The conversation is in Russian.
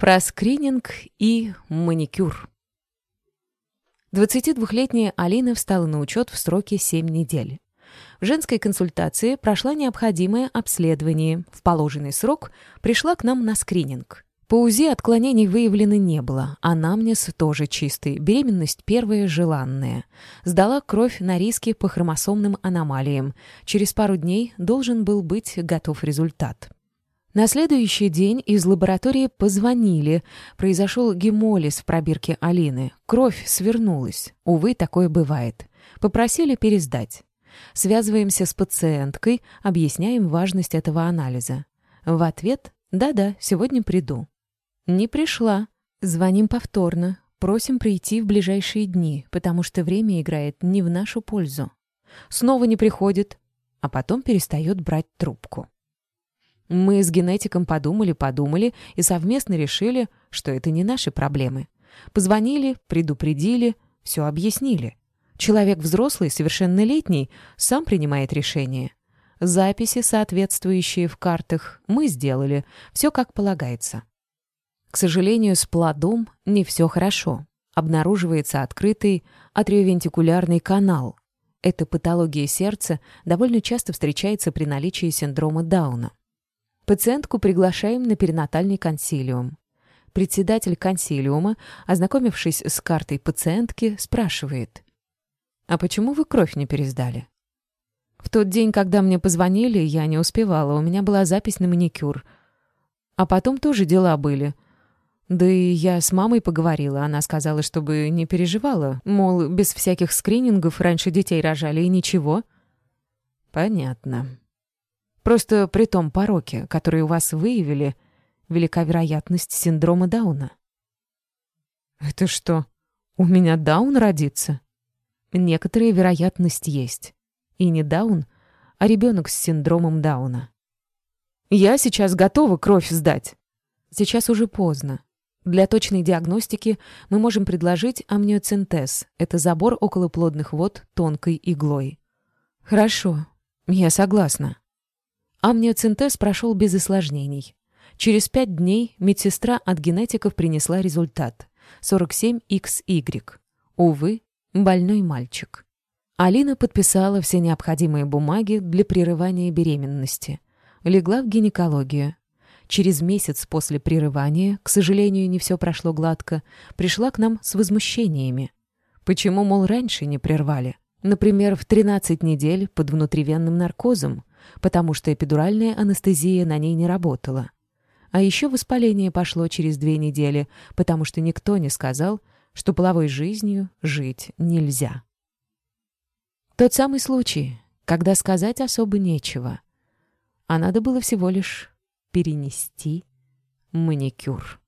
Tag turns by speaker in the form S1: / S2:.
S1: Про скрининг и маникюр. 22-летняя Алина встала на учет в сроке 7 недель. В женской консультации прошла необходимое обследование. В положенный срок пришла к нам на скрининг. По УЗИ отклонений выявлено не было. Анамнез тоже чистый. Беременность первая желанная. Сдала кровь на риски по хромосомным аномалиям. Через пару дней должен был быть готов результат. На следующий день из лаборатории позвонили. Произошел гемолиз в пробирке Алины. Кровь свернулась. Увы, такое бывает. Попросили пересдать. Связываемся с пациенткой, объясняем важность этого анализа. В ответ «Да-да, сегодня приду». Не пришла. Звоним повторно. Просим прийти в ближайшие дни, потому что время играет не в нашу пользу. Снова не приходит, а потом перестает брать трубку. Мы с генетиком подумали-подумали и совместно решили, что это не наши проблемы. Позвонили, предупредили, все объяснили. Человек взрослый, совершеннолетний, сам принимает решение. Записи, соответствующие в картах, мы сделали, все как полагается. К сожалению, с плодом не все хорошо. Обнаруживается открытый атриовентикулярный канал. Эта патология сердца довольно часто встречается при наличии синдрома Дауна. Пациентку приглашаем на перинатальный консилиум. Председатель консилиума, ознакомившись с картой пациентки, спрашивает. «А почему вы кровь не пересдали?» «В тот день, когда мне позвонили, я не успевала, у меня была запись на маникюр. А потом тоже дела были. Да и я с мамой поговорила, она сказала, чтобы не переживала, мол, без всяких скринингов раньше детей рожали и ничего». «Понятно», Просто при том пороке, который у вас выявили, велика вероятность синдрома Дауна. Это что, у меня Даун родится? Некоторая вероятность есть. И не Даун, а ребенок с синдромом Дауна. Я сейчас готова кровь сдать. Сейчас уже поздно. Для точной диагностики мы можем предложить амниоцентез. Это забор околоплодных вод тонкой иглой. Хорошо, я согласна. Амниоцентез прошел без осложнений. Через пять дней медсестра от генетиков принесла результат — 47XY. Увы, больной мальчик. Алина подписала все необходимые бумаги для прерывания беременности. Легла в гинекологию. Через месяц после прерывания, к сожалению, не все прошло гладко, пришла к нам с возмущениями. Почему, мол, раньше не прервали? Например, в 13 недель под внутривенным наркозом, потому что эпидуральная анестезия на ней не работала. А еще воспаление пошло через две недели, потому что никто не сказал, что половой жизнью жить нельзя. Тот самый случай, когда сказать особо нечего, а надо было всего лишь перенести маникюр.